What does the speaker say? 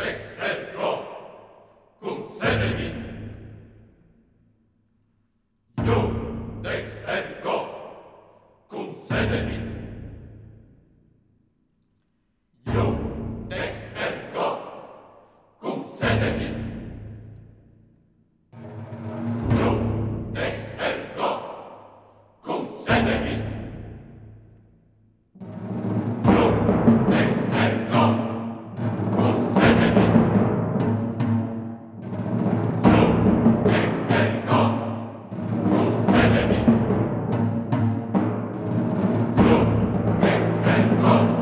Rex et cum sedemit. Iu, dex ergo cum sedemit. Iu, dex ergo cum sedemit. home.